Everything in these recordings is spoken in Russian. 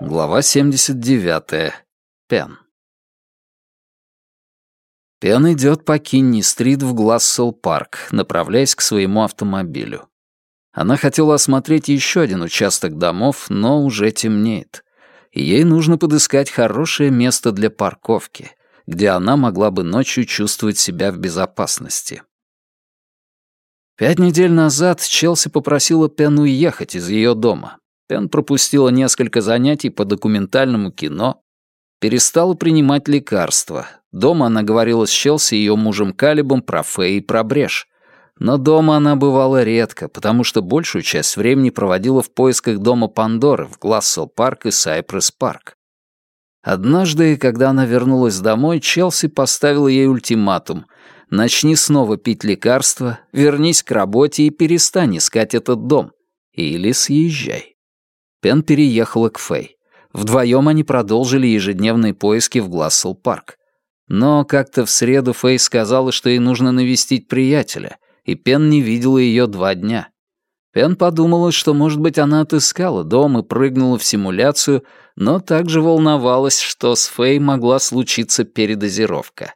Глава 79. Пен. Пен идет по Кинни-стрит в Глассел-парк, направляясь к своему автомобилю. Она хотела осмотреть еще один участок домов, но уже темнеет. Ей нужно подыскать хорошее место для парковки, где она могла бы ночью чувствовать себя в безопасности. Пять недель назад Челси попросила Пен уехать из ее дома, Пен пропустила несколько занятий по документальному кино, перестала принимать лекарства. Дома она говорила с Челси и ее мужем Калибом про Фэй и про Брешь. Но дома она бывала редко, потому что большую часть времени проводила в поисках дома Пандоры в Глассел-парк и Сайпресс-парк. Однажды, когда она вернулась домой, Челси поставила ей ультиматум. «Начни снова пить лекарства, вернись к работе и перестань искать этот дом. Или съезжай». Пен переехала к Фэй. Вдвоем они продолжили ежедневные поиски в Глассел-парк. Но как-то в среду Фэй сказала, что ей нужно навестить приятеля, и Пен не видела ее два дня. Пен подумала, что, может быть, она отыскала дом и прыгнула в симуляцию, но также волновалась, что с Фэй могла случиться передозировка.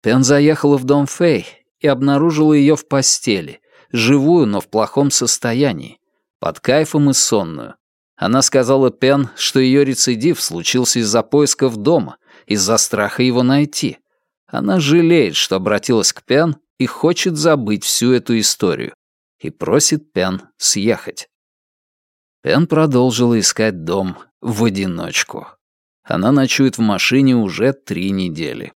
Пен заехала в дом Фэй и обнаружила ее в постели, живую, но в плохом состоянии под кайфом и сонную. Она сказала Пен, что ее рецидив случился из-за поисков дома, из-за страха его найти. Она жалеет, что обратилась к Пен и хочет забыть всю эту историю. И просит Пен съехать. Пен продолжила искать дом в одиночку. Она ночует в машине уже три недели.